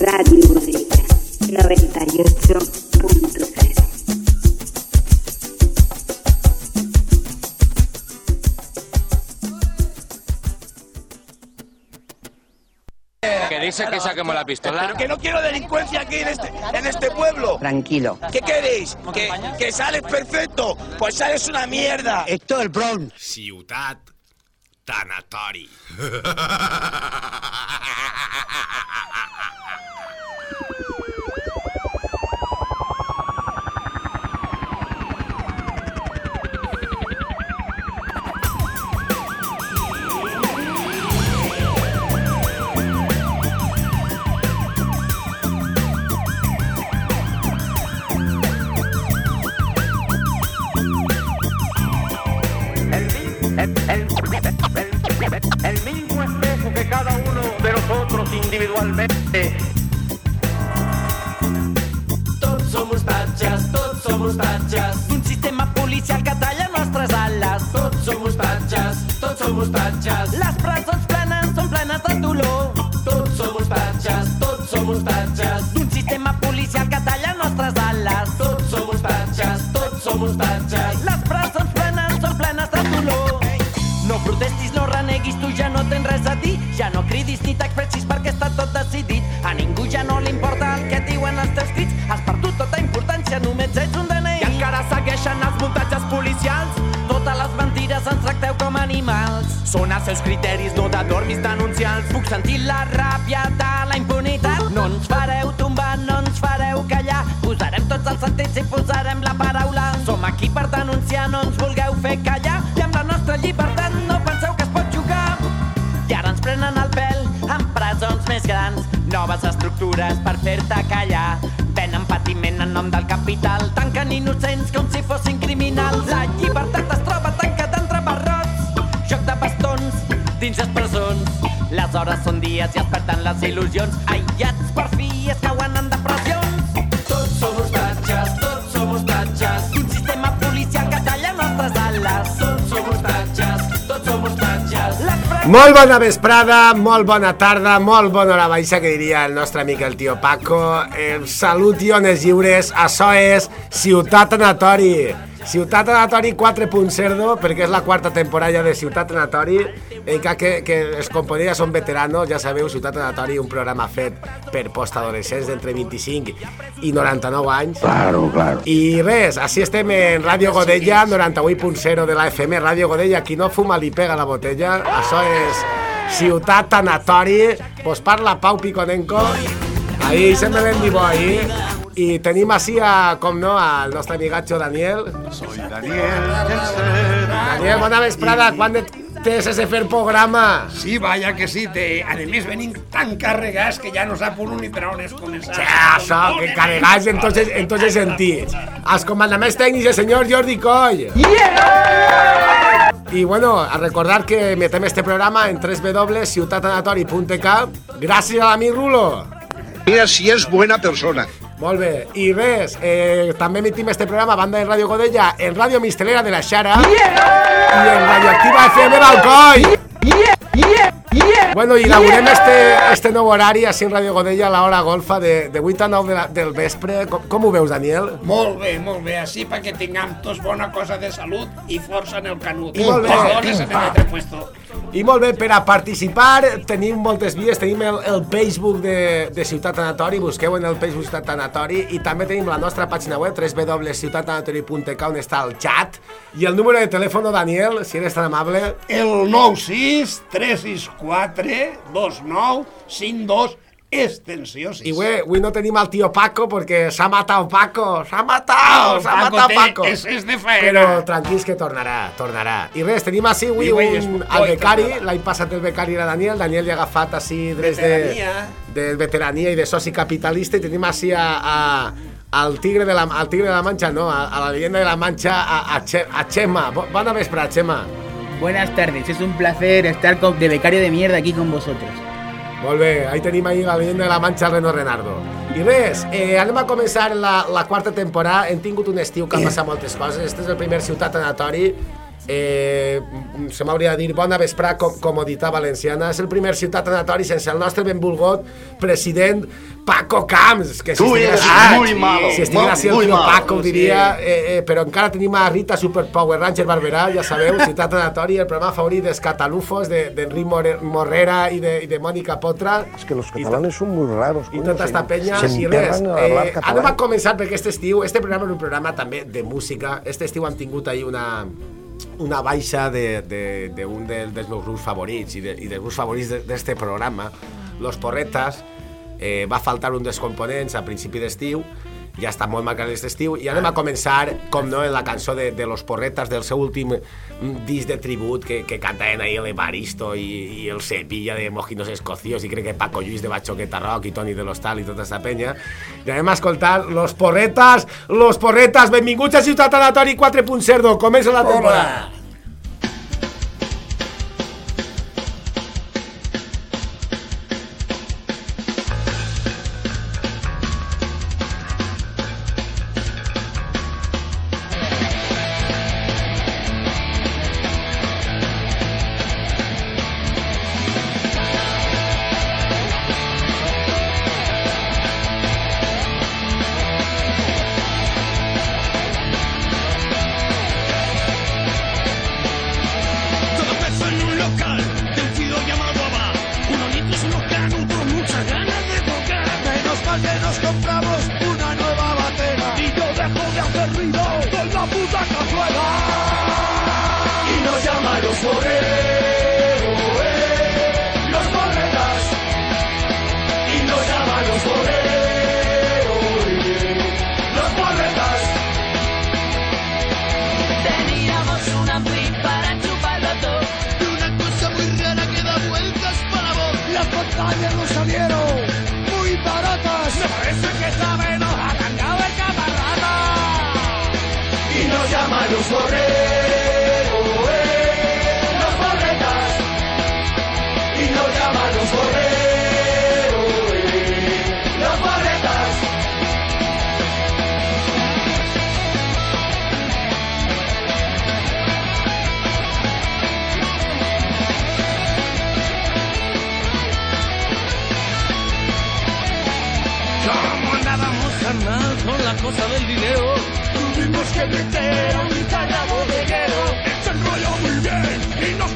Radio Bodega 98.3 Que dice que saquemos la pistola. Que no quiero delincuencia aquí en este, en este pueblo. Tranquilo. ¿Qué queréis? ¿Que, que sales perfecto? Pues sales una mierda. Esto es el Bronx. Ciutat Tanatori. Sentits i posarem la paraula. Som aquí per denunciar, no ens vulgueu fer callar. I amb la nostra llibertat no penseu que es pot jugar. I ara ens prenen el pèl amb presons més grans, noves estructures per fer-te callar. Venen patiment en nom del capital, tanquen innocents com si fossin criminals. La llibertat es troba tancada entre barrots, joc de bastons dins les presons. Les hores són dies i es perden les il·lusions, aïllats Molt bona vesprada, molt bona tarda, molt bona hora baixa, que diria el nostre amic el tio Paco. Eh, salut i ones lliures, això és Ciutat Anatori. Ciutat Anatori 4.0, perquè és la quarta temporada de Ciutat Anatori, en què que, que els components ja són veteranos, ja sabeu, Ciutat Anatori, un programa fet per postadolescents d'entre 25 i 99 anys. Claro, claro. I res, així estem en Ràdio Godella, 98.0 de la FM, Ràdio Godella, qui no fuma li pega la botella, això és Ciutat Tanatori, vos parla Pau Piconenco, ahí sempre ben di boy, i tenim així, a, com no, al nostre amigatxo Daniel. Soy Daniel. Daniel, bona vesprada, quan de tens ese fer programa? Sí, vaya que sí, te... además venim tan carregats que ja no sap un ni per on és començar. Ja, això, que carregats en tots, en tots els sentits. Els comandaments tècnics, el senyor Jordi Coll. I bueno, a recordar que metem este programa en www.ciutatanatori.k gràcies a l'amic Rulo. Mira si és buena persona. Molt bé, i res, eh, també emitim este programa a banda de Ràdio Godella en Ràdio Mistelera de la Xara i en Radioactiva FM d'Alcoi. Bueno, i inaugurem este, este nou horari així en Ràdio Godella a l'hora golfa de, de 8 a 9 de la, del vespre. Com, com ho veus, Daniel? Molt bé, molt bé, així perquè tinguem tots bona cosa de salut i força en el canut. I molt bé. Les dones en el altre puesto. I molt bé, per a participar tenim moltes vies, tenim el, el Facebook de, de Ciutat Anatori, busqueu en el Facebook Ciutat Anatori i també tenim la nostra pàgina web www.ciutatanatori.k on està el chat i el número de telèfon, Daniel, si eres tan amable. El 96 364 29 52 extensió 6. I avui, avui no tenim el tio Paco perquè s'ha matat Paco, s'ha matat, s'ha matat Paco. És, és de faena. Però tranquils que tornarà, tornarà. I res, tenim així avui és- un, el becari, l'any passat el becari era Daniel, Daniel li ha agafat així drets de, de veterania i de soci capitalista i tenim així a, a, al tigre de la, al tigre de la Mancha, no, a, a la leyenda de la Mancha, a, a, Che, a Chema. Bona vespre, Chema. Buenas tardes, es un placer estar con- de becario de mierda aquí con vosotros. Molt bé, ahí tenim ahí la leyenda de la Mancha, el Reno Renardo. I res, eh, anem a començar la, la quarta temporada. Hem tingut un estiu que ha passat moltes coses. Este és el primer Ciutat Anatori. Eh, se m'hauria de dir bona vesprà com, comoditat valenciana. És el primer ciutat anatori sense el nostre benvolgut president Paco Camps, que si Tu estigués, eres ah, muy malo, si estigués muy- així el Paco ho sí. diria, eh, eh, però encara tenim a Rita Superpower Ranger Barberà, ja sabeu, ciutat anatori, el programa favorit dels catalufos de- d'Enric More- Morrera i de, i de Mònica Potra. Es que los catalanes son muy raros. I tota esta penya i res. Eh, anem a començar perquè este estiu, este programa és un programa també de música. Este estiu han tingut ahir una, una baixa d'un de, de, un del- dels meus grups favorits i, de, i dels grups favorits de- d'este programa, Los Porretas. Eh, va faltar un dels components a principi d'estiu ja està molt marcat aquest estiu. I anem a començar, com no, en la cançó de, de Los Porretas del seu últim mm, disc de tribut que, que cantaven ahir l'Evaristo i, i el Sevilla de Mojinos Escocios i crec que Paco Lluís de Bachoqueta Rock i Toni de l'Hostal i tota aquesta penya. I anem a escoltar Los Porretas Los Porretas, benvinguts a Ciutat Anatori 4.0 comença la temporada. Todo tuvimos que meter a un Italia bodeguero. Se enrolló muy bien y nos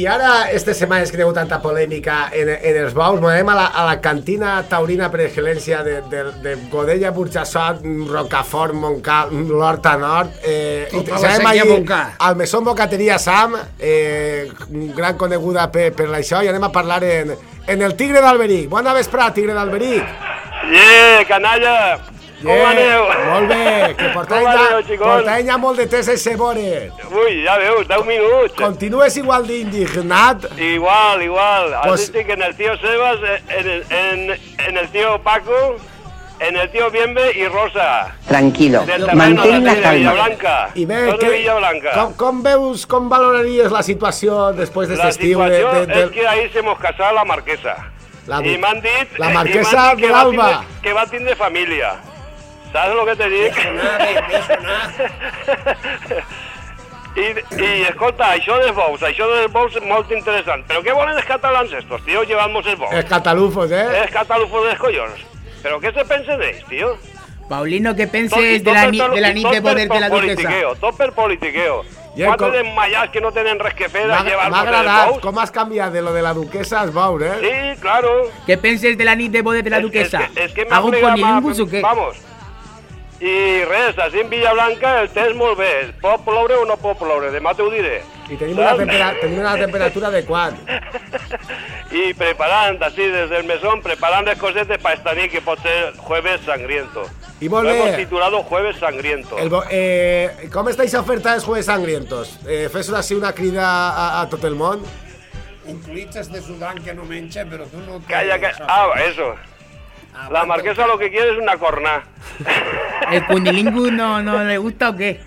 i ara, aquestes setmanes que hi ha hagut tanta polèmica en, en els bous, anem a la, a la cantina taurina per excel·lència de, de, de Godella, Burjassot, Rocafort, Montcal, l'Horta Nord. Eh, Tota i la serem sèquia allí Montcà. Al Mesón Bocateria Sam, eh, gran coneguda per, per això, i anem a parlar en, en el Tigre d'Alberic. Bona vesprada, Tigre d'Alberic. Yeah, canalla! Com aneu? Molt bé, que portàvem ja, portàvem ja molt de temps a Sebore. Ui, ja veus, 10 minuts. Continues igual d'indignat? Igual, igual. Pues- Así que en el tío Sebas, eh, en el, en, en el tío Paco, en el tío Bienve y Rosa. Tranquilo, mantén de, la de calma. Villablanca. I bé, de que, Villablanca. com, com veus, com valoraries la situació després d'aquest La estiu? De, situación de, de, es que ahí se hemos casado la marquesa. La- y m'han dit... la i marquesa de va l'Alba. Que va tindre família. ¿Sabes lo que te dic? I, I, escolta, això dels bous, això dels bous molt interessant. Però què volen els catalans estos, tío, llevant-nos els bous? els catalufos, eh? Els catalufos dels collons. Però què se pensen ells, tío? Paulino, ¿qué penses de la, ni- de la nit de poder de la duquesa? politiqueo, Tot per politiqueo. I Quatre com- desmayats que no tenen res que fer a llevar-nos m'ha agradat com has canviat de lo de la duquesa als eh? Sí, claro. ¿Qué penses de la nit de poder de la Es- duquesa? Es que, es que ¿Hago un plegat, conilingus o qué? Vamos. I res, així en Villablanca el temps molt bé. Pot ploure o no pot ploure, demà t'ho diré. I tenim una, tempera, tenim una temperatura adequada. I preparant, així, des del mesón, preparant les cosetes per esta nit, que pot ser jueves sangriento. I molt Lo hemos titulado Jueves Sangriento. El, eh, com estáis a ofertar els jueves sangrientos? Eh, fes així una crida a, a tot el món? Incluïts de Sudán que no mengen, però tu no... Calla, calla. Ah, eso. La marquesa lo que quiere es una corna. ¿El cunilingus no, no le gusta o qué?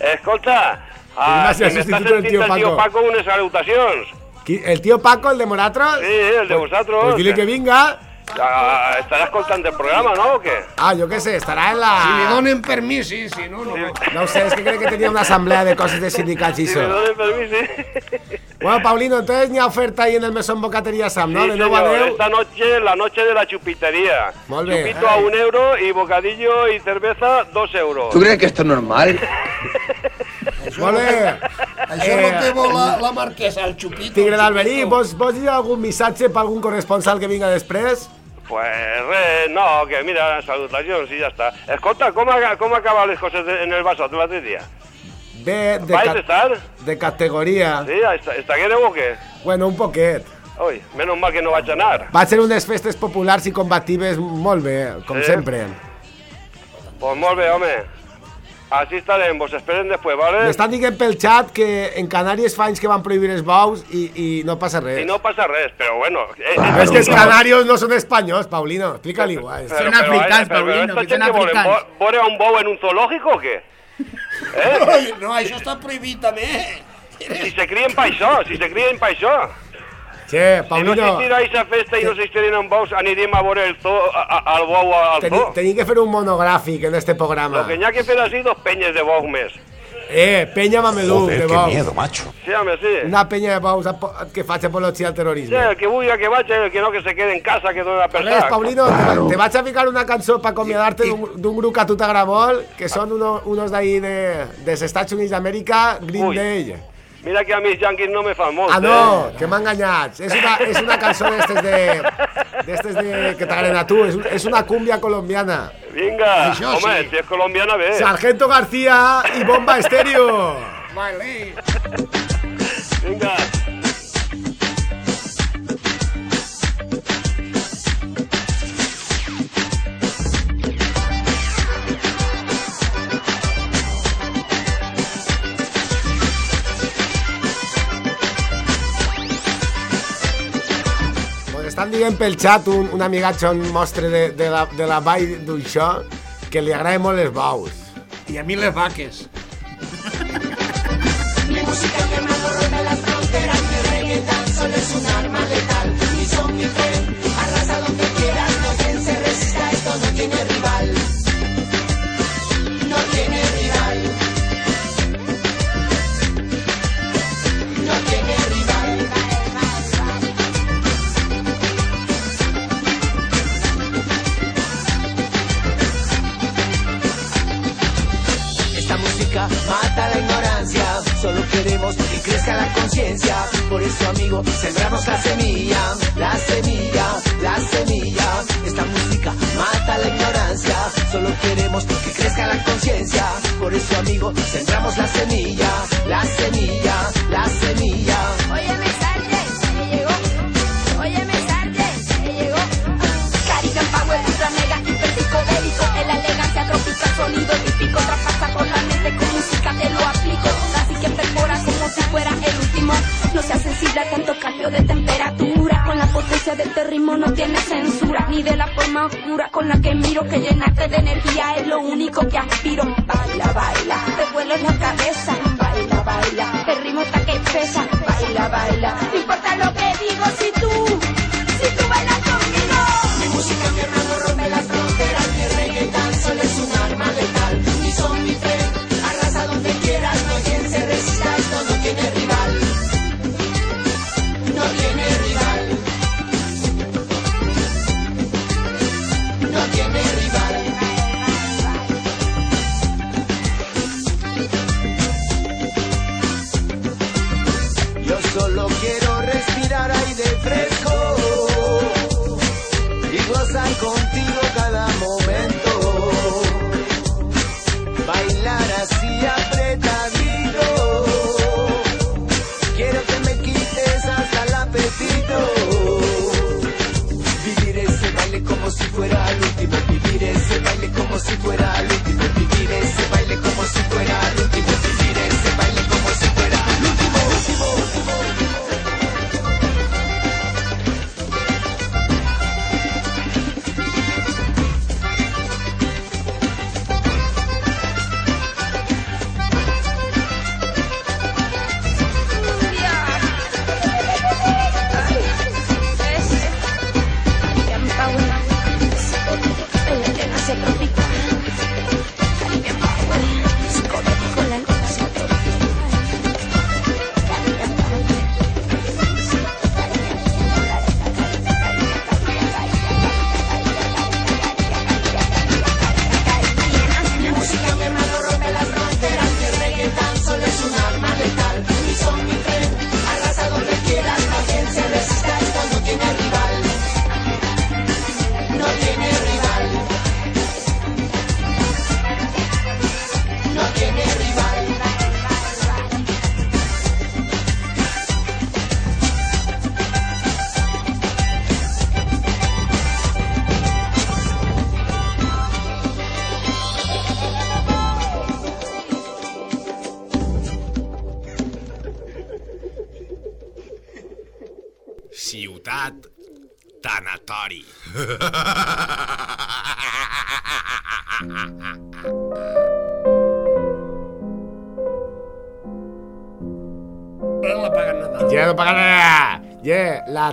Escolta, ah, tío el tío Paco. Paco unes salutacions. Qui, el tío Paco, el de Moratros? Sí, el de vosaltres. Pues dile que vinga. Ah, estarà escoltant el programa, no, o què? Ah, jo què sé, estarà en la... Si li donen permís, sí, si no, no. No sé, és que crec que tenia una assemblea de coses de sindicats i Si això. me donen permiso, sí. Bueno, Paulino, entonces ni oferta ahí en el Mesón Bocatería Sam, ¿no? Sí, de nuevo a señor, esta noche, la noche de la chupitería. Molt bé. Chupito a un euro y bocadillo y cerveza dos euros. ¿Tú crees que esto es normal? Molt bé. Això és el que vol la, la marquesa, el xupito. Tigre el d'Alberí, vols, vols dir algun missatge per algun corresponsal que vinga després? Pues res, no, que mira, salutacions i ja està. Escolta, com, ha- com acaben les coses en el vasot l'altre dia? Bé, de, ¿Vais a ca estar? de categoria. Sí, està, estaguereu o què? Bueno, un poquet. Ui, menos mal que no vaig anar. Va ser unes festes populars i combatives molt bé, com Sí. sempre. Pues molt bé, home. Així estarem, vos esperen després, vale? M'estan dient pel xat que en Canàries fa anys que van prohibir els bous i, i no passa res. I no passa res, però bueno... Eh, Però és que els canarios no són espanyols, Paulino. Explica-li igual. Però- però, eh, però, però esta gent que bou en un zoològic o què? Eh? No, això està prohibit també. Si se crien pa això, si se crien pa això. Che, Si no Paulino, existirà aquesta festa i no existirien en bous, anirem a veure el zoo, a, a, al bou al zoo. tenim que fer un monogràfic en este programa. Lo que n'hi ha que fer així, dos penyes de bous més. Eh, peña mameluc de bous. macho. Sí, home, sí. Una peña de bous apo- que faci apologia al Sí, terrorisme. el que vulgui que vagi, el que no que se quede en casa, que dona per Ves, sac. Paulino, te, te vaig a ficar una cançó para acomiadarte d'un d'un grup que a tu t'agrada molt, que són uno, unos d'ahí de, dels Estats Units d'Amèrica, Green Ui. Day. Mira que a mis yanquis no me fan molt, Ah, no, eh? que m'ha enganyat. És una, és una d'estes de, d'estes de, que t'agraden a tu, és, un- és una cumbia colombiana. Vinga, Això home, sí. si és colombiana, bé. Sargento García i Bomba Estéreo. Vinga. Estan dient pel xat un, un amigatge, un mostre de, de, la, de la vall d'Uixó, que li agraden molt les baus. I a mi les vaques. Mi música, hermano, rompe las fronteras. Mi reggaeton solo es un Que crezca la conciencia. Por eso, amigo, sembramos la semilla, la semilla, la semilla. Esta música mata la ignorancia. Solo queremos que crezca la conciencia. Por eso, amigo, sembramos la semilla, la semilla, la semilla. Fuera el último. No seas sensible a tanto cambio de temperatura. Con la potencia de este ritmo no tiene censura. Ni de la forma oscura con la que miro. Que llenarte de energía es lo único que aspiro. Baila, baila, te vuelo en la cabeza. Baila, baila, el ritmo está que pesa. Baila, baila,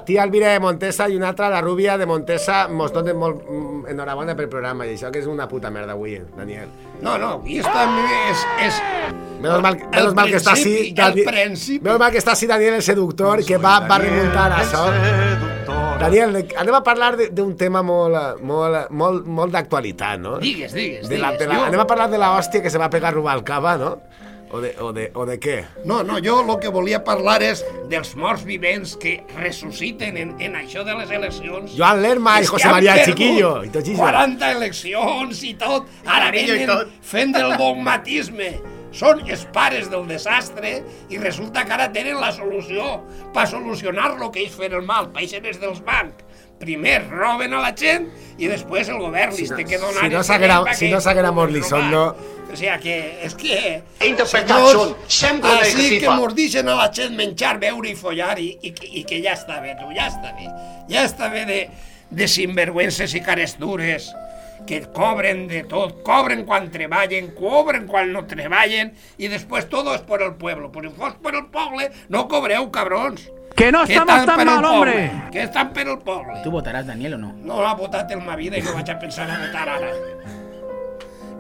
tia Elvira de Montesa i una altra, la Rúbia de Montesa, mos donen molt mm, enhorabona pel programa i això que és una puta merda avui, Daniel. No, no, i està és, és... Menos mal, menos mal que està així... Principi... Menos mal que està així Daniel el seductor, que va, va remuntar això. Daniel, anem a parlar de- d'un tema molt, molt, molt, molt d'actualitat, no? Digues, digues, De la, de la, anem a parlar de la hòstia que se va pegar Rubalcaba, no? O de, o de, o de què? No, no, jo el que volia parlar és dels morts vivents que ressusciten en, en això de les eleccions. Joan Lerma i José María Chiquillo i tot això. 40 eleccions i tot. Ara venen tot. fent del dogmatisme. Són els pares del desastre i resulta que ara tenen la solució per solucionar lo que ells fan el mal. Això és dels bancs. Primer roben a la gent i després el govern li té que donar... si no diners si no robar. no. O sea que, és que... Interpretación, senyors, sempre Així que legítima. mos deixen a la gent menjar, beure i follar i, i, que- i que ja està bé, tu, ja està bé. Ja està bé de, de sinvergüences i cares dures que cobren de tot, cobren quan treballen, cobren quan no treballen i després todo es por el pueblo. Por si fos per el poble, no cobreu, cabrons. Que no estamos tan mal, hombre. Que estan per el poble. ¿Tú votarás, Daniel, o no? No l'ha votat en ma vida i no vaig a pensar a votar ara.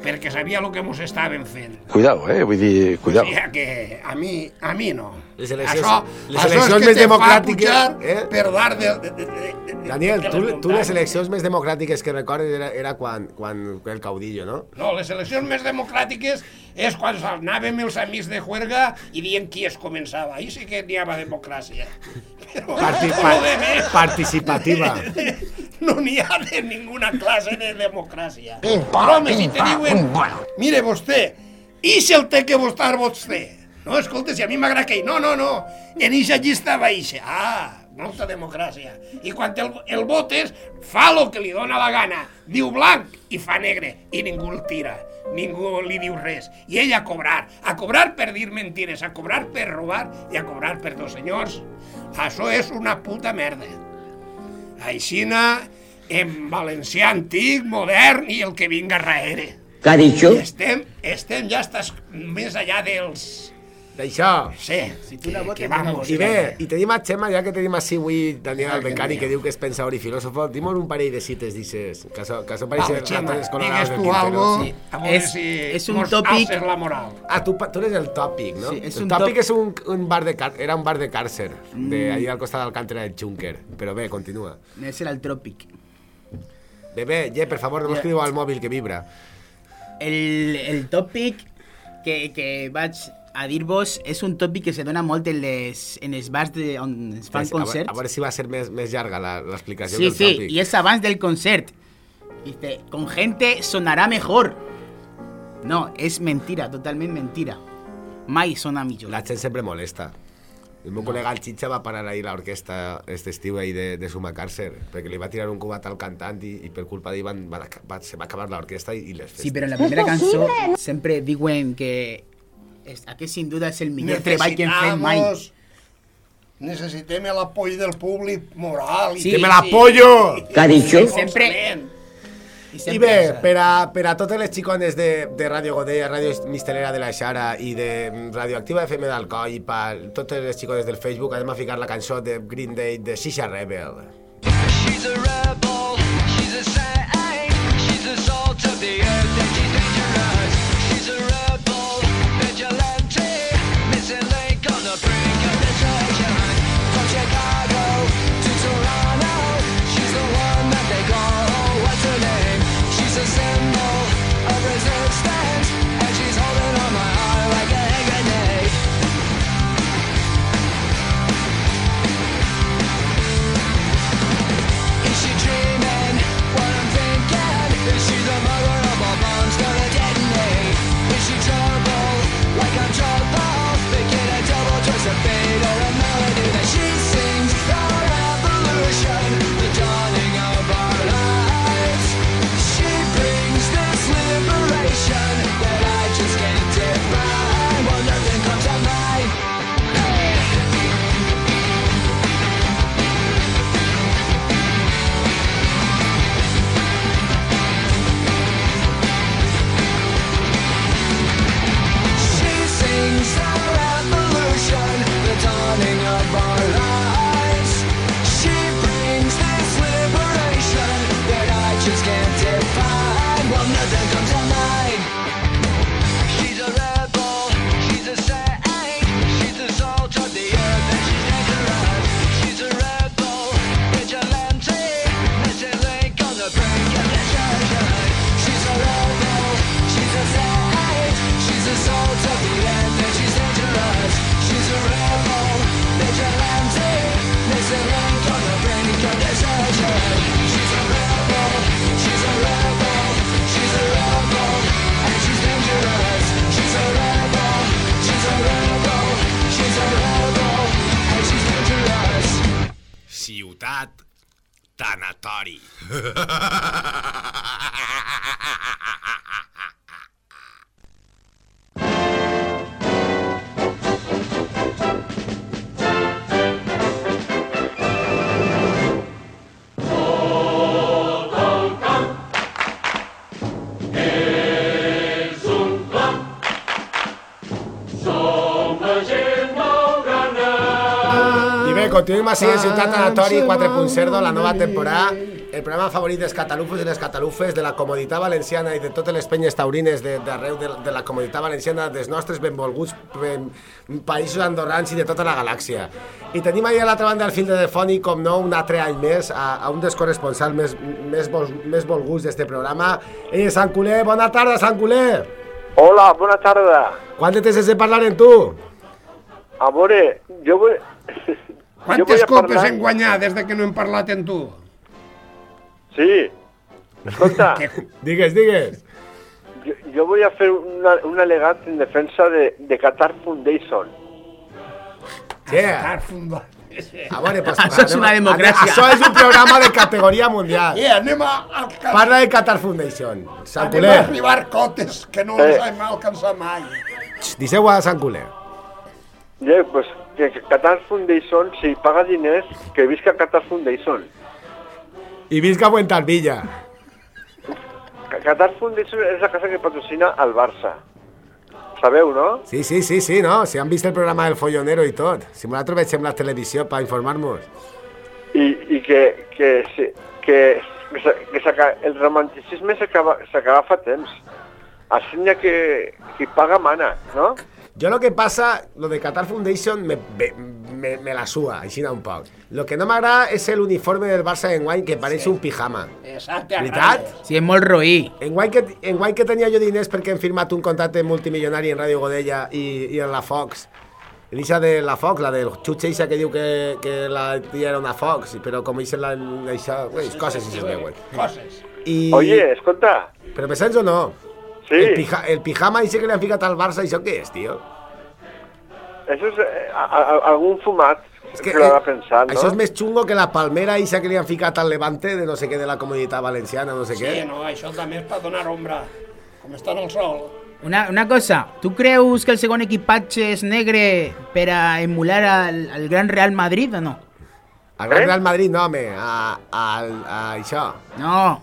perquè sabia el que mos estaven fent. Cuidao, eh? Vull dir, O cuidao. sigui que a mi, a mi no. Les eleccions- això, les això eleccions és que més te fa democràtiques, pujar eh? Per dar de, de, de, de, Daniel, de tu, tu les eleccions més democràtiques que recordes era, era quan, quan el caudillo, no? No, les eleccions més democràtiques és quan anàvem els amics de juerga i dient qui es començava. Ahí sí que n'hi havia democràcia. Però Parti- lo pa- demés, participativa. no n'hi ha de ninguna classe de democràcia. Pim, Però, home, si te diuen, mire vostè, i si el té que votar vostè? No, escolta, si a mi m'agrada que... No, no, no, en eixa llista va eixa. Ah, molta democràcia. I quan el, el votes, fa el que li dóna la gana. Diu blanc i fa negre. I ningú el tira. Ningú li diu res. I ell a cobrar. A cobrar per dir mentires, a cobrar per robar i a cobrar per dos senyors. Això és una puta merda. Aixina, en valencià antic, modern i el que vinga darrere. ¿Qué ha dicho? Estem, estem ja estàs més allà dels... D'això. Sí, Si tu no votes, vamos. I bé, i tenim a Xema, ja que tenim així avui Daniel el Becari, que diu que és pensador i filòsofo, dim un parell de cites, dices, que so, que so Vale, pareixen colorados digues del tu Quintero. algo, Sí. És- si és un tòpic- la moral. Ah, tu, tu eres el tòpic, no? Sí, és el un tòpic top- és un, un bar de car era un bar de càrcer, de Mm. ahí al costat del cànter del Juncker. Però bé, continua. Era el Tropic. Bebé, ye, per favor, no m'escriu al mòbil que vibra. El, el tòpic que, que vaig a dir-vos és un tòpic que se dona molt en, les, en els bars de, on es fan a, veure, concerts. a veure si va ser més, més llarga la- l'explicació Sí, del sí, tòpic. y es avance del concert. Dice, con gente sonará mejor. No, es mentira, totalmente mentira. Mai sona millor. La gent sempre molesta. El meu col·lega el Chicha va parar ahir l'orquestra este estiu ahir de, de Suma Càrcer, perquè li va tirar un cubat al cantant i, i per culpa d'ell van, va, va, se va acabar l'orquestra i, i les festes. Sí, pero en la primera canción siempre diuen que aquest sin duda és el millor treball que hem fet mai. Necessitem l'apoll del públic moral. i Sí, ¡Que me físic. la pollo! ¿Qué ha dicho? Sempre- I bé, per a, per a totes les xicones de, de Ràdio Godella, Ràdio Mistelera de la Xara i de Radioactiva FM d'Alcoi i per totes les xicones del Facebook anem a ficar la cançó de Green Day de Shisha Rebel. Així en Ciutat Anatori 4.0, la nova temporada. el programa favorit dels catalufos i les catalufes, de la comoditat valenciana i de totes les penyes taurines de- d'arreu de, de la comoditat valenciana, dels nostres benvolguts ben, països andorrans i de tota la galàxia. I tenim ahir a l'altra banda del fil telefònic, com no, un altre any més, a, a un dels corresponsals més, més, vol, més volguts d'este programa. Ell és Sant Culer, bona tarda, Sant Culer! Hola, bona tarda. Quan de temps de parlar en tu? A veure, jo vull... jo Quantes copes parlar- hem guanyat des de que no hem parlat amb tu? Sí. Escolta, Digues, digues. jo, jo vull fer una, un al·legat en defensa de, de Qatar Foundation. Yeah. Qatar Foundation. A veure, pues, Això és una a- democràcia. Això és un programa de categoria mundial. Yeah, anem a, al Qatar. Parla de Qatar Foundation. Sant Anem a Culer. arribar cotes que no Eh. les hem alcançat mai. Disseu a Sant Culer. Ja, pues, que Qatar Foundation, si paga diners, que visca Qatar Foundation. I visca Fuentalvilla. Ca- Qatar Foundation és la casa que patrocina el Barça. Sabeu, no? Sí, sí, sí, sí, no? Si han vist el programa del Follonero i tot. Si nosaltres veiem la televisió per informar-nos. I, i que, que, sí, que, que, que s'aca- el romanticisme s'acaba s'acaba fa temps. Així ha que qui paga mana, no? Jo lo que passa, lo de Qatar Foundation me, me, me, me la sua, així un poc. Lo que no m'agrada és l'uniforme del Barça d'enguany, que pareix un pijama. Exacte. Veritat? Sí, és molt roí. Enguany que, enguany que tenia jo diners perquè hem firmat un contracte multimilionari en Ràdio Godella i, i en la Fox. L'Ixa de la Fox, la del xutxe Ixa que diu que, que la tia era una Fox, però com Ixa la... Ixa, ué, coses si es veuen. Coses. I... Oye, escolta, Però me sents o no? Sí, El, pija, el pijama Ixe que li han ficat al Barça, això què és, tio? això és eh, a, a, algun fumat És que, que l'ha eh, no? Això és més xungo que la palmera Ixa que li han ficat al Levante de no sé què de la comunitat valenciana, no sé Sí, què. no, això també és per donar ombra. Com està en el sol. Una, una cosa, tu creus que el segon equipatge és negre per a emular al, al gran Real Madrid o no? Al Gran Eh? Real Madrid, no, home, a, a, a això. No,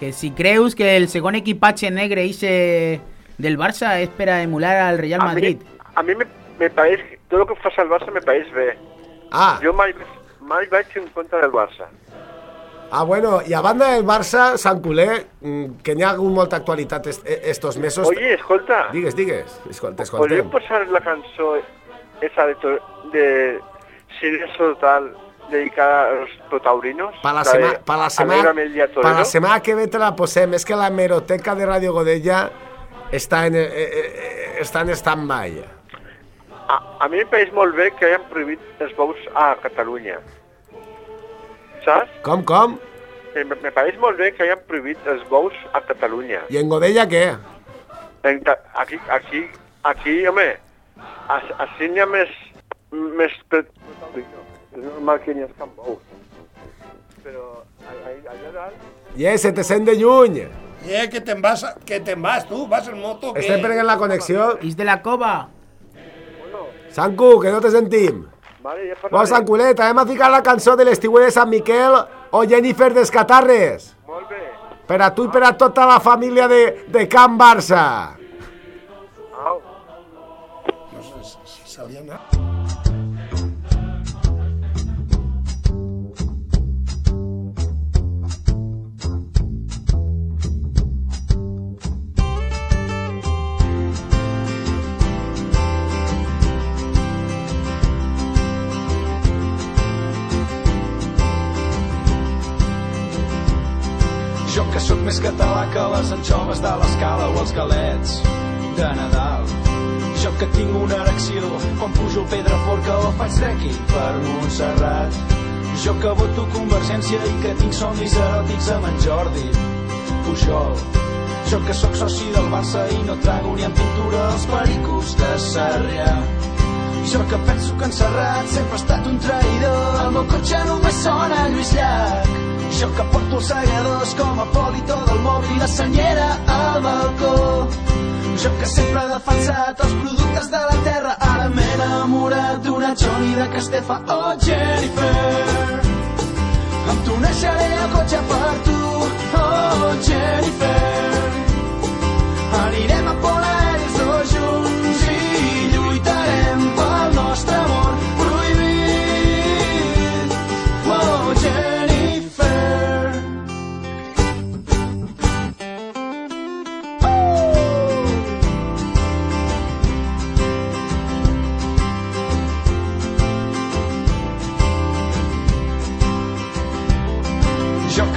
que si creus que el segon equipatge negre ixe del Barça és per a emular al Real a Madrid. a mi me, me pareix, tot el que fa el Barça me pareix bé. Ah, Jo mai, mai vaig en contra del Barça. ah, bueno, i a banda del Barça, Sant Culer, mm, que n'hi ha hagut molta actualitat est, e- estos mesos... Oye, escolta, Digues, digues, escolta, ¿podríem escoltem. posar la cançó esa de, to- de Silencio Total dedicada a los protaurinos? Pa la, de sema, pa, la semana, Alégrame el día pa torero. la setmana que ve te la posem. És que la hemeroteca de Radio Godella està en, eh, eh, eh, està en stand-by. A, a mi em pareix molt bé que hayan prohibit els bous a Catalunya. Saps? Com, com? Eh, Me, me pareix molt bé que hayan prohibit els bous a Catalunya. I en Godella què? En, aquí, aquí, aquí, home, així n'hi ha més, més. És normal que n'hi ha camp bous. Però allà, dalt... Yes, 700 de juny. Eh, que te'n vas, que te'n vas, tu? Vas en moto? Estem prenent la connexió. És de la cova. Sancu, que no te sentim. Vale, ja Bon, parlaré. Sant Culet, hem a ficar la cançó de l'estiuer de Sant Miquel o Jennifer Descatarres. Molt bé. Per a tu i per a tota la família de, de Can Barça. Au. No sé se li ha anat. Que sóc més català que les anxoves de l'escala o els galets de Nadal. Jo que tinc una erecció quan pujo el Pedraforca o faig trekking per Montserrat. Jo que voto Convergència i que tinc somnis eròtics amb en Jordi Pujol. Jo que sóc soci del Barça i no trago ni en pintura els pericos de Sarrià. Jo que penso que en Serrat sempre ha estat un traïdor. El meu cotxe només sona Lluís Llach. Jo que porto els segadors com a polito del mòbil i la senyera al balcó. Jo que sempre he defensat els productes de la terra. Ara m'he enamorat d'una Johnny de Castefa. Oh, Jennifer, tu naixeré el cotxe per tu. Oh, Jennifer,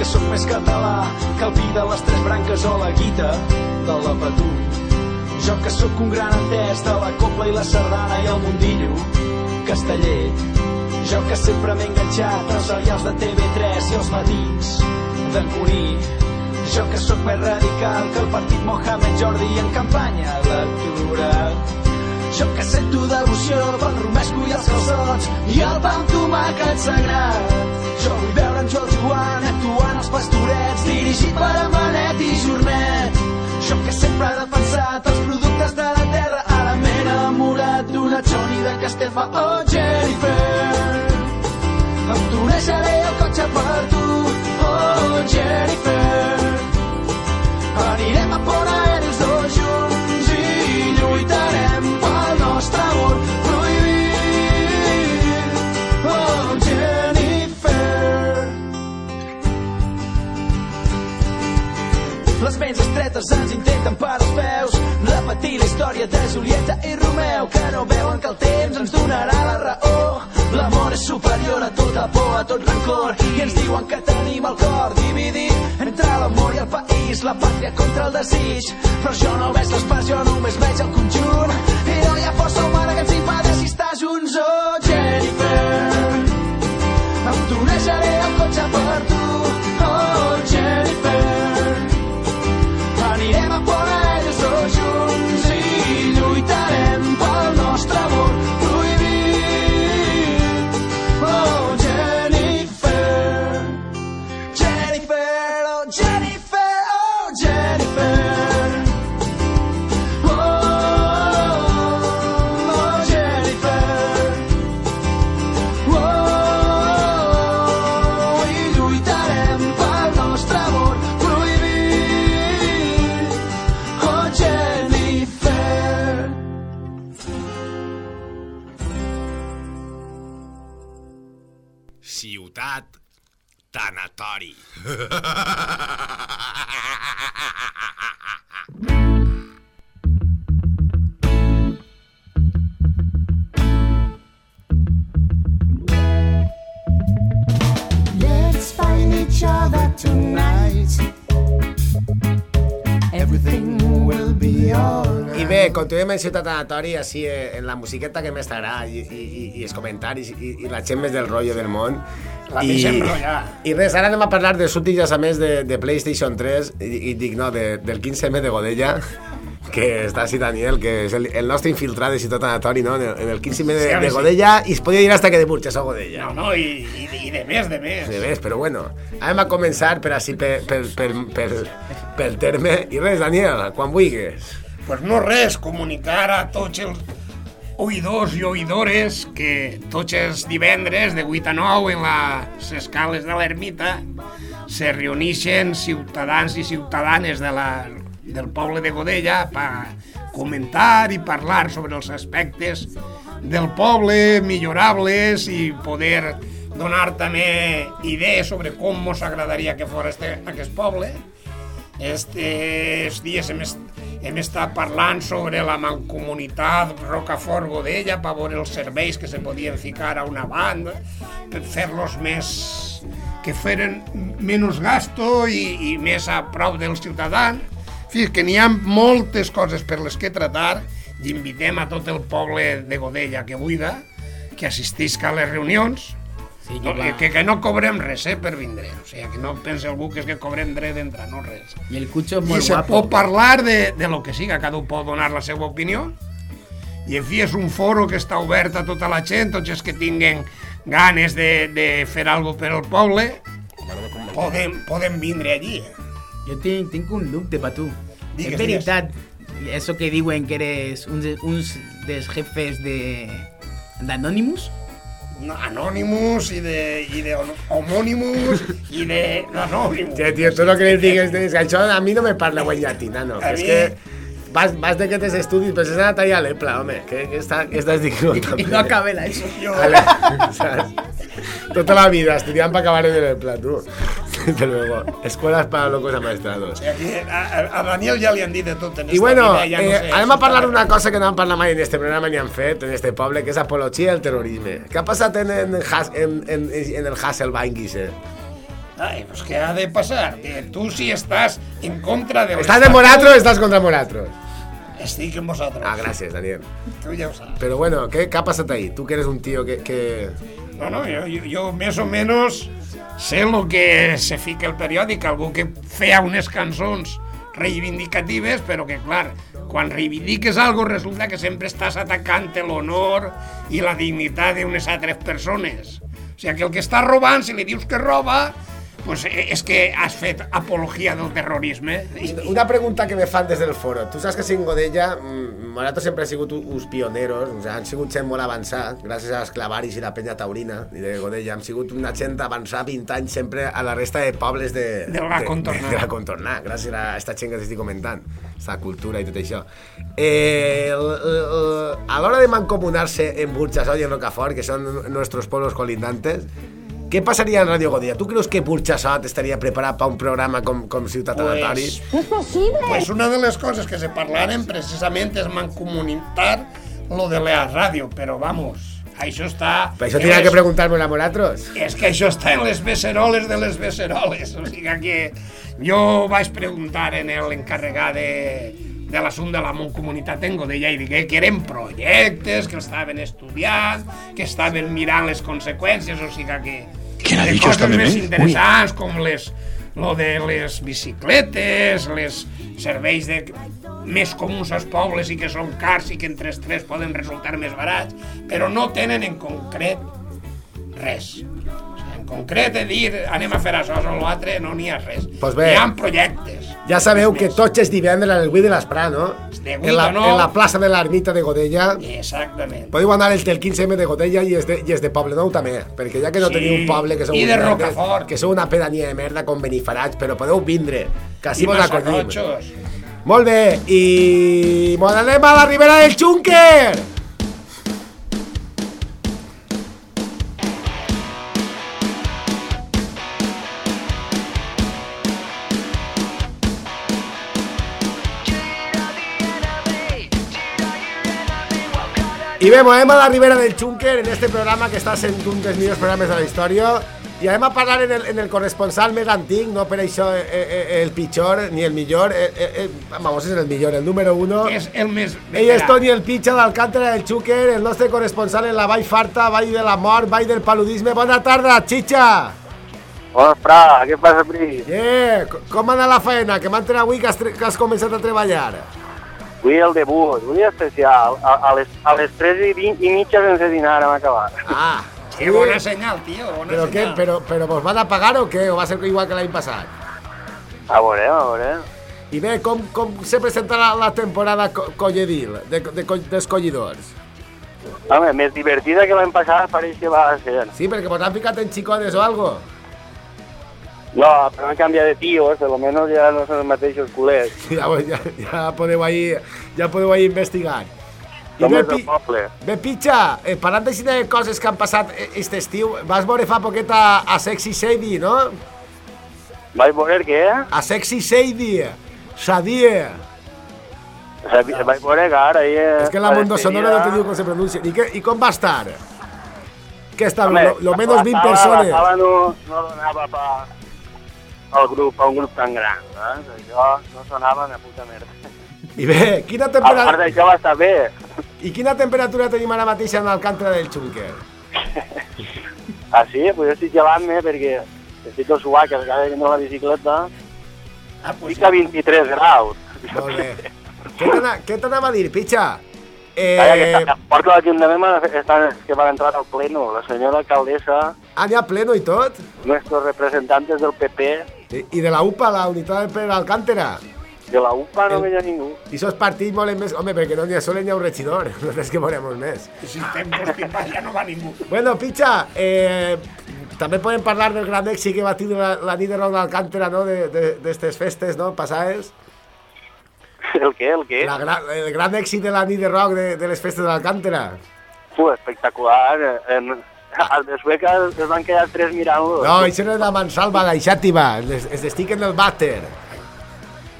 sóc més català que el pi de les tres branques o la guita de la Patú. Jo que sóc un gran entès de la copla i la sardana i el mundillo casteller. Jo que sempre m'he enganxat als serials de TV3 i els matins de Curí. Jo que sóc més radical que el partit Mohamed Jordi en campanya electoral. Jo que sento devoció pel romesco i els calçots i el pa amb tomàquet sagrat. Jo vull veure en Joel Joan actuant als pastorets dirigit per Amanet i Jornet. Jo que sempre he defensat els productes de la terra ara m'he enamorat d'una Johnny de Castefa. Oh Jennifer em tonejaré el cotxe per tu. Oh Jennifer estretes ens intenten per als peus. Repetir la història de Julieta i Romeu que no veuen que el temps ens donarà la raó. L'amor és superior a tota por a tot rancor i ens diuen que tenim el cor dividit entre l'amor i el país la pàtria contra el desig. Però jo no veig les parts, jo només veig el conjunt i no hi ha força humana Ciutat Anatori, així, eh, en la musiqueta que més t'agrada i, i, i, i els comentaris i, i la gent més del rotllo del món. La I. I res, ara anem a parlar de súbdits a més de, de PlayStation 3 i, i dic, no, de, del 15M de Godella que està així Daniel, que és el, el nostre infiltrat de Ciutat Anatori, no? En el, en el 15M de, Sí, de sí. Godella i es podia dir hasta que de Burges o Godella. No, no, i, i, i de més, de més. De més, però bueno, anem a començar per així per, per, per, per, per terme. I res, Daniel, quan vulguis. Pues no res, comunicar a tots els oïdors i oïdores que tots els divendres de 8 a 9 en les escales de l'ermita se reuneixen ciutadans i ciutadanes de la, del poble de Godella per comentar i parlar sobre els aspectes del poble millorables i poder donar també idees sobre com ens agradaria que fos este, aquest poble. Estes dies hem, est hem estat parlant sobre la mancomunitat Rocafort Godella per veure els serveis que se podien ficar a una banda, per fer-los més que feren menys gasto i, i més a prop dels ciutadans. Fins que n'hi ha moltes coses per les que tratar i invitem a tot el poble de Godella que buida que assistisca a les reunions Sí, no, que va. que, que no cobrem res eh, per vindre. O sigui, que no pensi algú que és que cobrem dret d'entrar, no res. I el Cucho és I molt se guapo. pot parlar de, de lo que siga, cada un pot donar la seva opinió. I en fi, és un foro que està obert a tota la gent, tots els que tinguen ganes de, de fer alguna per al poble, podem, podem vindre allí. eh. Jo tinc, tinc un dubte per tu. Digues, és veritat, eso que diuen que eres un, uns dels jefes de d'Anonymous? No, Anonymous i de, i de homònimus i de Anonymous. Sí, tio, tu lo que li digues és que això a mi no me parla buen llatina, no. A és mi- que vas, vas d'aquests estudis, però s'ha anat allà a l'EPLA, home, que, que, està, que estàs dient també. I no acabé la ESO. Jo, Ale, saps? Tota la vida estudiant para acabar en el EPLA, tu. Desde luego. Escuelas para locos amaestrados. aquí, a, a Daniel ja li han dit de tot en I bueno, vida, ja no eh, sé, anem a si parlar d'una cosa que no hem parlat mai en este programa ni han fet, en este poble, que és apologia del terrorisme. Què ha passat en, en, en, en, en el Hasselbank, ese? Ay, pues ¿qué ha de pasar? Que tú sí estás en contra de... ¿Estás de Moratros o estás contra Moratros? Estic en vosotros. Ah, gracias, Daniel. Tú ya ho saps. Pero bueno, ¿qué, qué ha pasado ahí? Tú que eres un tío que... que... No, no, jo, jo, jo més o menys sé el que se fica al periòdic, algú que feia unes cançons reivindicatives, però que, clar, quan reivindiques algo resulta que sempre estàs atacant l'honor i la dignitat d'unes altres persones. O sigui, que el que està robant, si li dius que roba, pues eh, és que has fet apologia del terrorisme. Una pregunta que me fan des del foro. Tu saps que sin Godella, mm, Morato sempre ha sigut un- uns pioneros, han sigut gent molt avançat, gràcies als clavaris i la penya taurina i de Godella, han sigut una gent avançada 20 anys sempre a la resta de pobles de... Del la de- contornar. De, de la contornar, gràcies a aquesta gent que t'estic comentant, aquesta cultura i tot això. Eh, el- el- a l'hora de mancomunar-se en Burxasot i en Rocafort, que són nuestros pueblos colindantes, ¿Qué pasaría en Radio Godella? ¿Tú crees que Burxasot estaría preparado para un programa com, com Ciutat Pues- Anatori? No es posible. Pues una de les coses que se parlaren precisament és mancomunitar lo de la ràdio, però vamos, això està... Per això les- que preguntar-me a Moratros. És que això està en les beceroles de les beceroles. O sigui que jo vaig preguntar en l'encarregat de, de l'assumpte de la Mancomunitat en Godella i digué que eren projectes, que estaven estudiant, que estaven mirant les conseqüències, o sigui que... ¿Quién ha de dicho coses esta més bebé? interessants com les lo de les bicicletes, les serveis de més comuns als pobles i que són cars i que entre els tres poden resultar més barats, però no tenen en concret res. Concret de dir anem a fer això o l'altre, no n'hi ha res. Pues bé. Hi ha projectes. Ja sabeu que tots els divendres en el Gui de l'Esprà, no? De En la, no. en la plaça de l'Ermita de Godella. Exactament. Podeu anar el del 15M de Godella i els de, i els de Poble Nou també, perquè ja que no Sí, teniu un poble que sou i de merdes, que sou una pedania de merda com Benifarats, però podeu vindre, que així vos acollim. Molt bé, i... Bon anem a la Ribera del Xúnquer! I bé, movem a la Ribera del Xúnquer en este programa que està sent un dels millors programes de la història i anem a parlar en el, en el corresponsal més antic, no per això eh, eh, el pitjor ni el millor, eh, eh, eh, vamos, és el millor, el número uno. És el més Ell és Toni el Pitxa d'Alcántara del Xúquer, el nostre corresponsal en la Vall Farta, Vall de la Mort, Vall del Paludisme. Bona tarda, Xitxa! Hola, Fra, què passa, Pri? Yeah, co- com ha anat la feina? Que m'ha entrat avui que has, que has començat a treballar. Avui el debut, avui especial. A, a, les, a les 3 i, 20 i mitja sense dinar hem acabat. Ah, Que bona senyal, tio, bona Però què? senyal. Però, però vos van a pagar o què? O va ser igual que l'any passat? A veure, a veure. I bé, com, com se presentarà la temporada co colledil, de, de, dels collidors? Home, més divertida que l'any passat pareix que va ser. Sí, perquè vos han ficat en xicones o algo? No, però han canviat de tios, per lo menos ja no són els mateixos culers. Ja, ja, ja podeu ahir, ja podeu ahir investigar. I Som bé, pi, bé, Pitxa, eh, parlant d'així de coses que han passat aquest estiu, vas veure fa poquet a, a Sexy Sadie, no? Vaig veure què? A Sexy Sadie, Sadie. Vaig veure que ara... És que la Mundo Sonora no te diu com se pronuncia. I, què, i com va estar? Que estava, Home, lo, lo menos 20 la sala- persones. La sala no, no donava pa al grup, a un grup tan gran, saps? Això no sonava una puta merda. I bé, quina A part temperatura... d'això va estar bé. I quina temperatura tenim ara mateix en Alcántara del Xúnquer? Ah, sí? Pues jo estic llevant-me perquè estic tot suat, que acaba de vindre la bicicleta. Ah, pues Estic a 23 graus. Molt bé. Què t'ana- Què t'anava a dir, Pitxa? Eh, porta l'Ajuntament estan, que van entrar al pleno, la senyora alcaldessa, ah, n'hi ha pleno i tot? nuestros representantes del PP, I, I de la UPA, la Unitat del Pere Alcántara? de la UPA no veia ningú. I esos partits volen més... Home, perquè no n'hi ha sol ni ha un regidor. No és que veurem més. Si estem constipats ja no va ningú. Bueno, Pitxa, eh, també podem parlar del gran èxit que va tindre la, la nit de rock d'Alcántara, no?, d'estes festes, no?, passades. El què, el què? La gran, el gran èxit de la nit de rock de, de les festes d'Alcántara. Fu, espectacular. En, al de Sueca es van quedar tres mirant-lo. No, això no és la Mansalva d'Aixàtiva, es, es destiquen del vàter.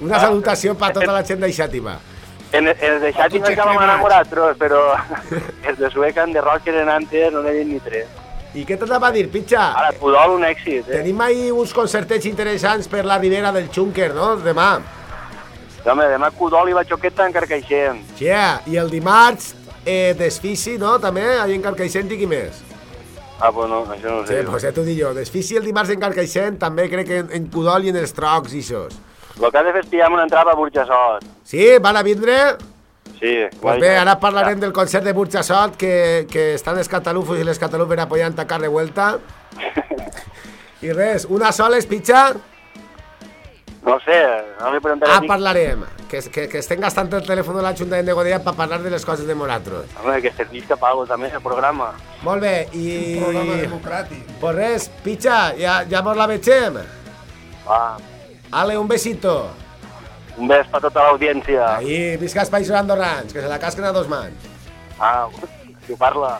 Una salutació per tota la gent d'Aixàtiva. En, els de Xàtiva que vam enamorar tros, però els de Sueca en de rock eren antes no n'hi havia ni tres. I què t'anava a dir, Pitxa? Ara, Pudol, un èxit, eh? Tenim ahir uns concertets interessants per la Ribera del Xúnquer, no? Demà. Home, demà Cudol i la Xoqueta en Carcaixent. Yeah. I el dimarts, eh, Desfici, no? També, allà en Carcaixent i qui més? Ah, pues no, això no ho Sí, sé. pues ja t'ho dic jo. Desfici el dimarts en Carcaixent, també crec que en, en Cudol i en els Trocs i això. El que ha de fer és pillar una entrada a Burjassot. Sí, van a vindre? Sí. Pues bé, ara parlarem del concert de Burjassot, que, que estan els catalufos i les catalufes apoyant a carre vuelta. I res, una sola es pitja? No sé, no li preguntaré Ah, parlarem. Que, que, que estem gastant el telèfon de l'Ajuntament de Godella per parlar de les coses de nosaltres. Home, que servisca per algo també, el programa. Molt bé, i... Un programa democràtic. Pues res, pitja, ja, ja mos la vegem. Va, Ale, un besito. un bes per tota l'audiència. Ahí, visca els països andorrans, que se la casquen a dos mans. Ah, si ho parla.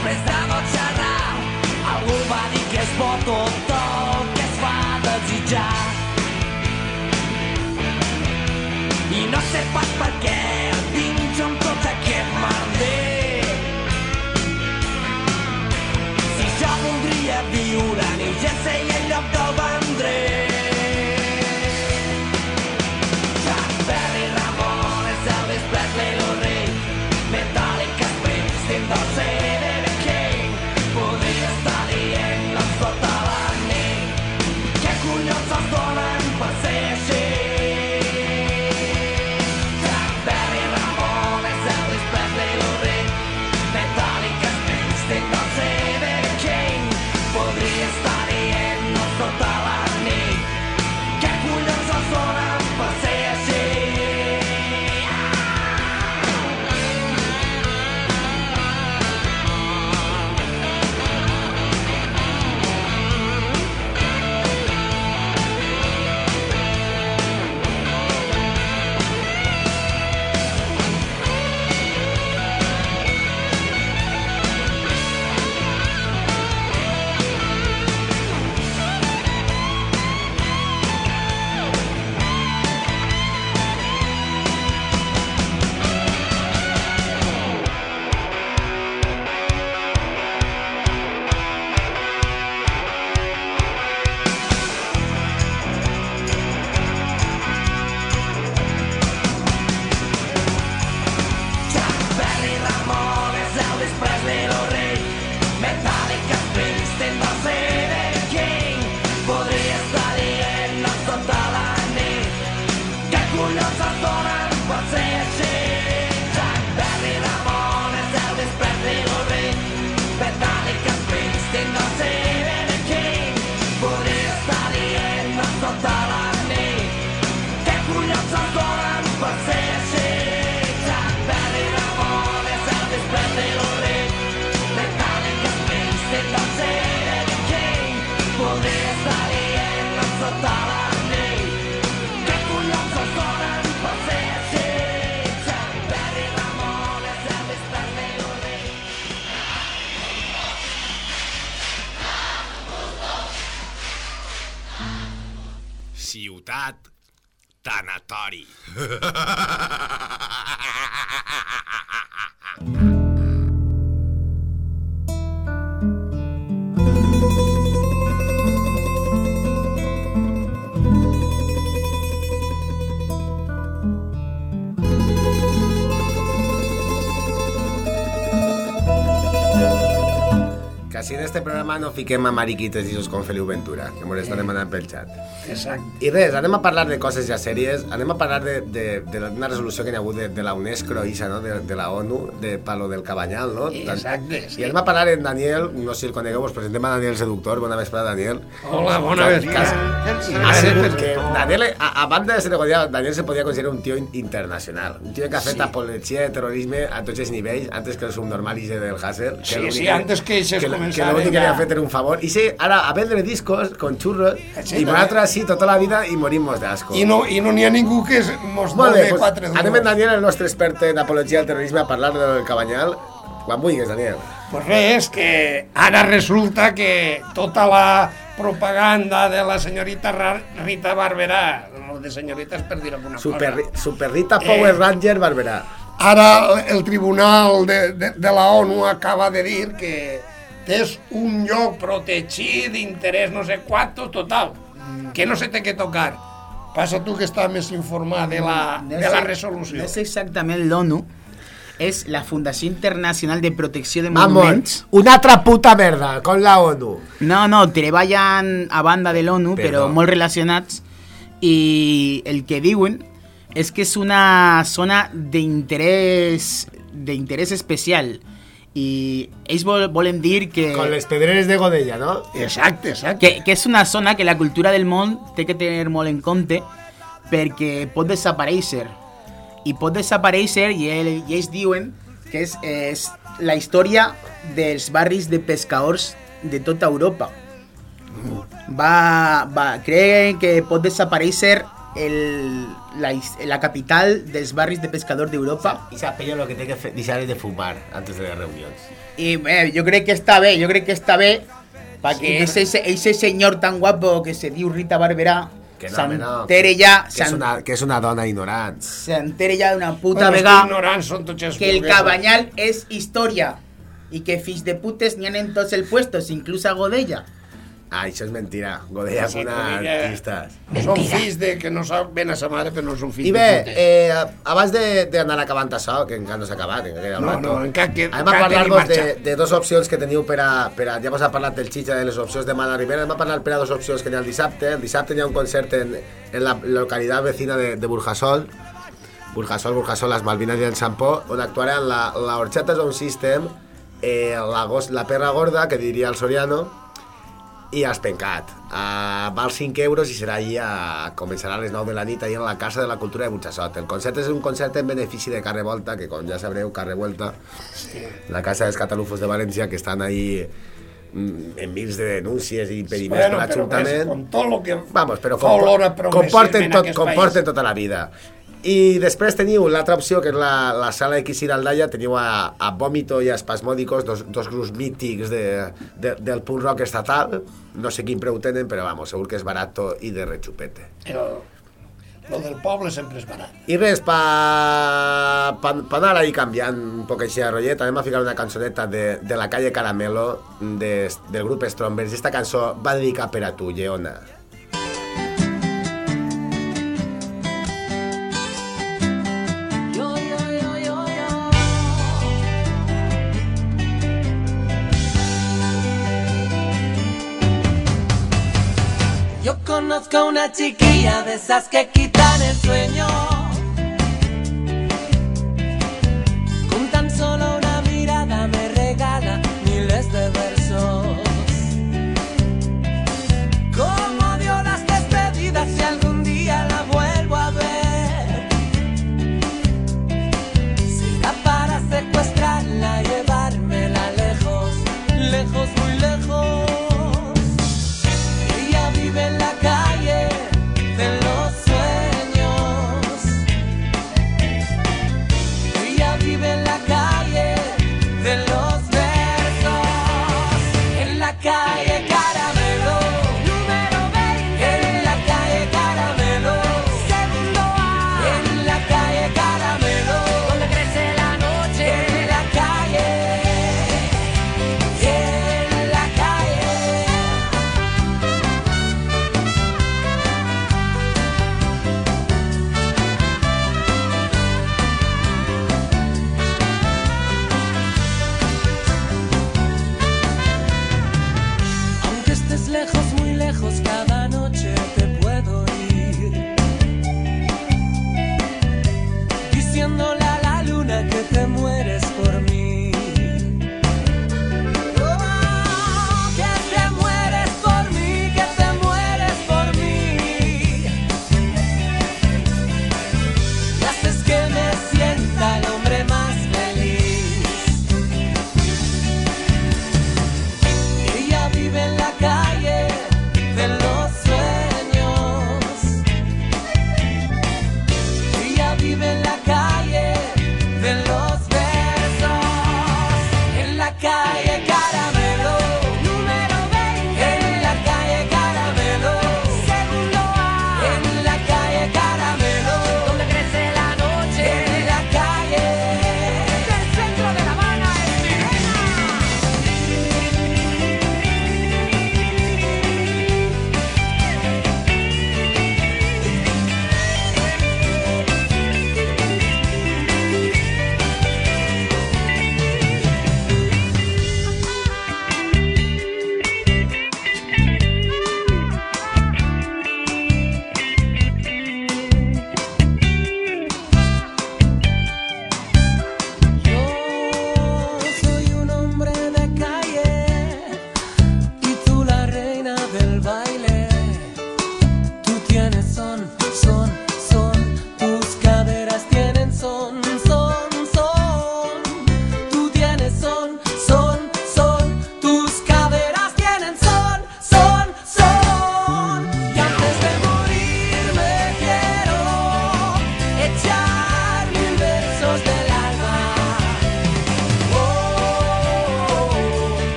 Després de no xerrar, algú va dir que és bo tot el que es fa desitjar. I no sé pas per què el tinc amb tot aquest merder. Si jo voldria viure a New Jersey no fiquem a mariquites i com Feliu Ventura, que mos estan demanant pel xat. Exacte. I res, anem a parlar de coses ja sèries, anem a parlar de, de, de una resolució que hi ha hagut de, de la UNESCO, isa, no? de, de la ONU, de Palo del Cabanyal, no? Exacte, sí. I anem a parlar en Daniel, no sé si el conegueu, us presentem a Daniel Seductor, bona vesprada, Daniel. Hola, bona vesprada. Ha sigut que Daniel, a, a banda de ser negociat, Daniel se podia considerar un tio in- internacional, un tio que ha fet Sí. apologia de terrorisme a tots els nivells, antes que el subnormal ise del Hassel. que Sí, sí, que- antes que eixes que, lo- que l'únic que li ha fet era un favor. I sí, ara, a vendre discos con churros, Sí, i també. Sí, tota la vida, i morim-nos d'asco. I no i no n'hi ha ningú que es- mos Molt bé, pues, quatre duros. anem en Daniel, el nostre expert en apologia al terrorisme, a parlar del Cabanyal. Quan vulguis, Daniel. Pues res, que ara resulta que tota la propaganda de la senyorita Rita Barberà, de senyorita és per dir alguna Super, cosa. Super Rita Power Eh. Ranger Barberà. Ara el tribunal de, de, de la ONU acaba de dir que és un lloc protegit d'interès no sé quanto total, que no se té que tocar. Passa tu que estàs més informat de la, No de la resolució. No és exactament l'ONU, és la Fundació Internacional de Protecció de Vamos, Monuments. una altra puta merda, con la ONU. No, no, treballen a banda de l'ONU, Perdó. però molt relacionats, i el que diuen és que és una zona d'interès d'interès especial ells vol, volen dir que... Con les pedreres de Godella, no? Exacte, exacte. Que, que és una zona que la cultura del món té que tenir molt en compte perquè pot desaparèixer. I pot desaparèixer i, el, i ells diuen que és, és la història dels barris de pescadors de tota Europa. Va, va, creen que pot desaparèixer el, la, his- la capital dels barris de pescadors d'Europa. I sap, ella lo que té que fer, deixar és de fumar antes de les reunions. Y eh, yo creo que está bien, yo creo que está bien para Sí, que pero- ese, ese, ese señor tan guapo que se dio Rita Barberá Que no, se home, no, entere que- ya, Que se, és una, que és una dona ignorant. se entere ya de una puta Bueno, els vega ignorants són tots els que el burguesos. Cabañal es historia y que fish de putes ni en todos el puestos, incluso a Godella. Ah, això és mentira. Godella és Sí, una artista. Són fills de que no saben a sa mare, però no són fills I bé, de putes. eh, abans de- d'anar acabant això, que encara no s'ha acabat, encara queda No, no, encara que- anem a parlar-vos de, de dos opcions que teniu per a, per a... Ja vos ha parlat del xitxa de les opcions de Mana Rivera, anem a parlar per a dos opcions que hi ha el dissabte. El dissabte hi ha un concert en, en la localitat vecina de, de Burjasol, Burjasol, Burjasol, les Malvines i el Sampó, on actuaran la, la Horchata Sound System, eh, la, gos, la Perra Gorda, que diria el Soriano, i has pencat. Uh, val 5 euros i serà ahir a... començarà a les 9 de la nit ahir a la Casa de la Cultura de Burxassot. El concert és un concert en benefici de Carre Volta, que com ja sabreu, Carre Volta, la Casa dels Catalufos de València, que estan ahí mm, en mils de denúncies i impediments Bueno, per l'Ajuntament. con tot lo que Vamos, però promeses comporten, en tot, comporten tota la vida. I després teniu l'altra opció, que és la, la sala de Quisir Aldaya, teniu a, a Vómito i a Espasmódicos, dos, dos grups mítics de, de, del punk rock estatal. No sé quin preu tenen, però vamos, segur que és barato i de rechupete. Però lo del poble sempre és barat. I res, pa, pa, pa anar ahí canviant un poc així de rotllet, anem a ficar una cançoneta de, de la calle Caramelo de, del grup Strombers. I esta cançó va dedicar per a tu, Lleona. Conozco una chiquilla de esas que quitan el sueño.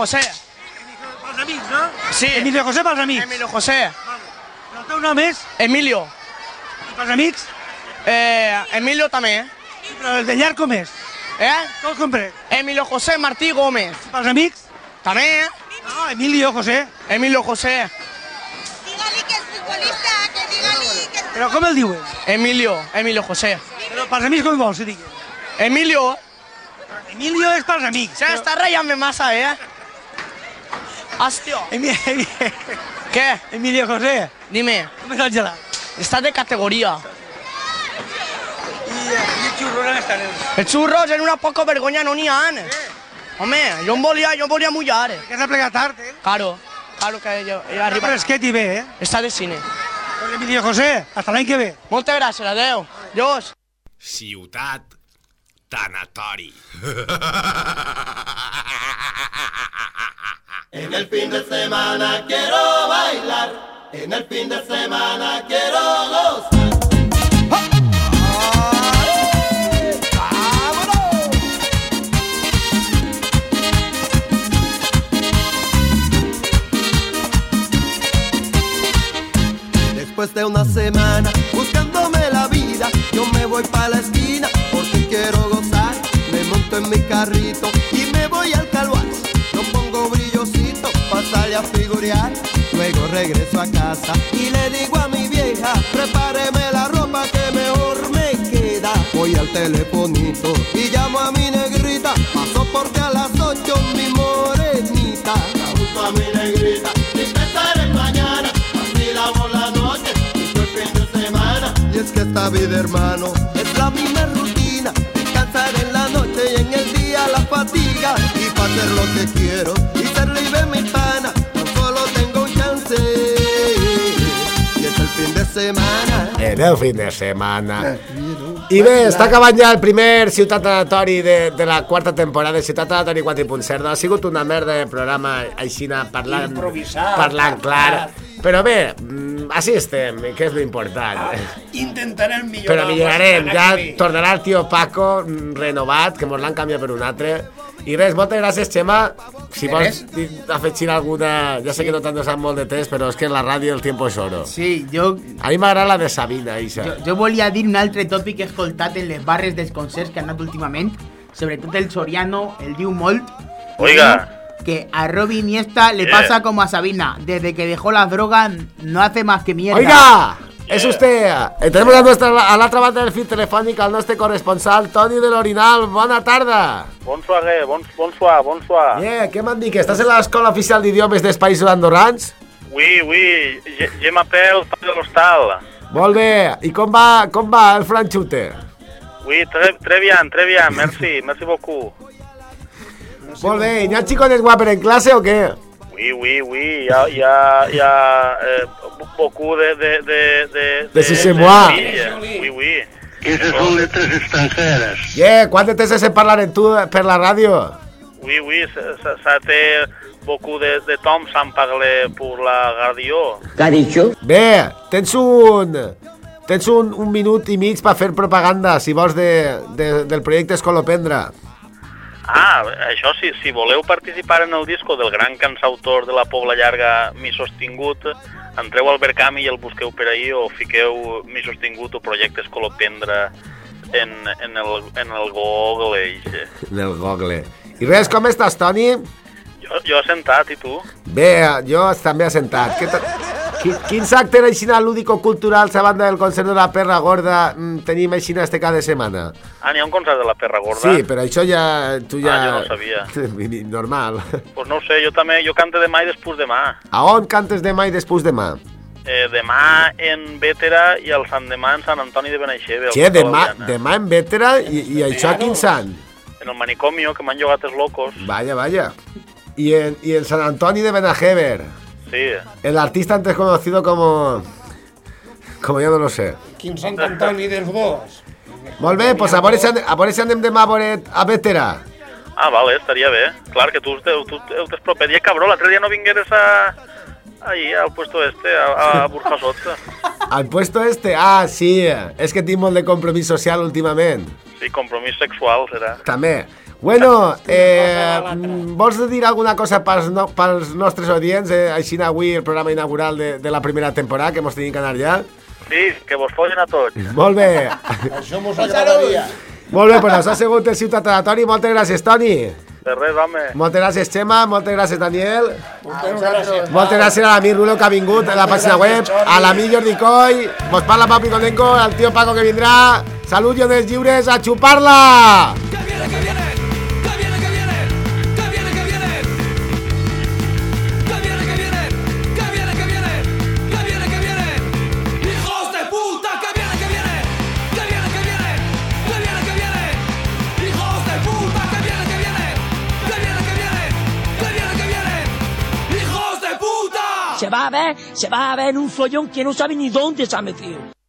Emilio José. Pels amics, no? Sí. Emilio José pels amics. Emilio José. El teu nom és? Emilio. I pels amics? Eh, Emilio també. Però el de llarg com és? Eh? Com compre? Emilio José Martí Gómez. I pels amics? També, eh? No, Emilio José. Emilio José. Però com el diuen? Emilio, Emilio José. Però pels amics com vols que digui? Emilio. Emilio és pels amics. Se està rayant massa, eh? Hòstia. Emilio, ¿Qué? Emilio José. Dime. Com és el gelat? Está de categoría. I, eh, i el xurro on estan? El xurros en una poca vergonya no n'hi ha. Home, jo em volia, jo em volia mullar. Que has de plegar tard, eh? Claro, claro que jo, jo arriba. Fresquet i bé, eh? Està de cine. Pues Emilio José, hasta l'any que ve. Moltes gràcies, adeu. Llos. Ciutat Tanatori. En el fin de semana quiero bailar, en el fin de semana quiero gozar. Después de una semana buscándome la vida, yo me voy para la esquina porque quiero gozar. Me monto en mi carrito y me voy al calvario. A figurear. Luego regreso a casa y le digo a mi vieja, prepáreme la ropa que mejor me queda. Voy al telefonito y llamo a mi negrita. Paso porque a las ocho mi morenita. La busco a mi negrita y mañana. La noche y fue el fin de semana. Y es que esta vida, hermano, es la misma rutina. Descansar en la noche y en el día la fatiga. Y para hacer lo que quiero y semana. En el fin de setmana. I bé, està acabant ja el primer Ciutat Aleatori de, de la quarta temporada de Ciutat Aleatori 4.0. Ha sigut una merda de programa aixina parlant, Improvisat, parlant clar. Però bé, mm, així estem, que és l'important. Intentarem millorar. Però millorarem, ja tornarà el tio Paco mm, renovat, que mos l'han canviat per un altre, I res, moltes gràcies, Xema. Si De vols afegir alguna... Ja sé que no t'han deixat molt de temps, però és que en la ràdio el tiempo és oro. Sí, jo, A mi m'agrada la de Sabina, Isa. jo, jo volia dir un altre tòpic que he escoltat en les barres dels concerts que han anat últimament, sobretot el Soriano, el diu molt, Oiga. que a Robbie Iniesta le Yeah. pasa como a Sabina, desde que dejó las drogas no hace más que mierda. Oiga, és usted. Eh, Tenim a, nostra, a l'altra banda del fil telefònic el nostre corresponsal, Toni de l'Orinal. Bona tarda. Bonsoir, eh? Bon, bonsoir, bonsoir. Yeah, què m'han dit? Que estàs en l'escola oficial d'idiomes dels països andorrans? Oui, oui, je, je m'appelle de l'Hostal. Molt bé. I com va, com va el franxute? Oui, très, très bien, très bien, merci, merci beaucoup. Molt bé. I n'hi ha xicones guapes en classe o què? Oui, oui, oui, hi ha, hi ha, hi ha eh, beaucoup de... De, de, de, De si se moi. filles. Oui, oui. Esas son letras extranjeras. Yeah, quant de temps has parlar en tu per la ràdio? Oui, oui, ça, té beaucoup de, de temps sans parler pour la radio. Què ha dit? Bé, tens un... Tens un, un minut i mig per fer propaganda, si vols, de, de, del projecte Escolopendra. Ah, això sí, si voleu participar en el disco del gran cansautor de la Pobla Llarga Mi Sostingut, entreu al Verkam i el busqueu per ahir o fiqueu Mi Sostingut o Projecte Escolopendra en, en, el, en el Google. eixe. En el Google. I res, com estàs, Toni? Jo, jo he sentat, i tu? Bé, jo també he sentat. Què ta- Qui- Quins actes aixina lúdico-culturals a banda del concert de la Perra Gorda mm, tenim aixina este cada setmana? Ah, n'hi ha un concert de la Perra Gorda? Sí, però això ja... Tu ja... Ah, jo no sabia. Normal. Pues no sé, jo també, jo canto demà i després demà. A on cantes demà i després demà? Eh, demà en Bétera i el sant demà en Sant Antoni de Benaixeve. Costat demà, demà en Vétera i, i això a quin sant? En el manicomio, que m'han llogat els locos. Vaya, vaya. Y en, y en San Antonio de Benajever, Sí. el artista antes conocido como... Como yo no lo sé. Quin Sant Antoni dels dos. Molt bé, pues a veure si, anem- a veure si anem demà a veure a. Ah, vale, estaria bé. Clar que tu, te, tu te- t'es proper. I cabró, l'altre dia no vingueres a... Ahí, al puesto este, a, a Burjasot. Al puesto este, ah, sí, és que tinc molt de compromís social últimament. Sí, compromís sexual serà. També. Bueno, eh, vols dir alguna cosa pels, no, pels nostres audients? Eh, així avui el programa inaugural de, de la primera temporada, que mos tenim que anar ja. Sí, que vos follen a tots. Molt bé. Això mos agradaria. Molt bé, doncs ha sigut el ciutat de Toni. Moltes gràcies, Toni. De res, home. Moltes gràcies, Xema. Moltes gràcies, Daniel. Moltes gràcies. Moltes gràcies a l'amic Rulo que ha vingut a la pàgina web, a l'amic Jordi Coy, vos parla Pau Piconenco, al tío Paco que vindrà. Salut, Llones Lliures, a xupar-la! ¡Hijos va a ver, se va a ver en un follón que no sabe ni dónde se ha metido.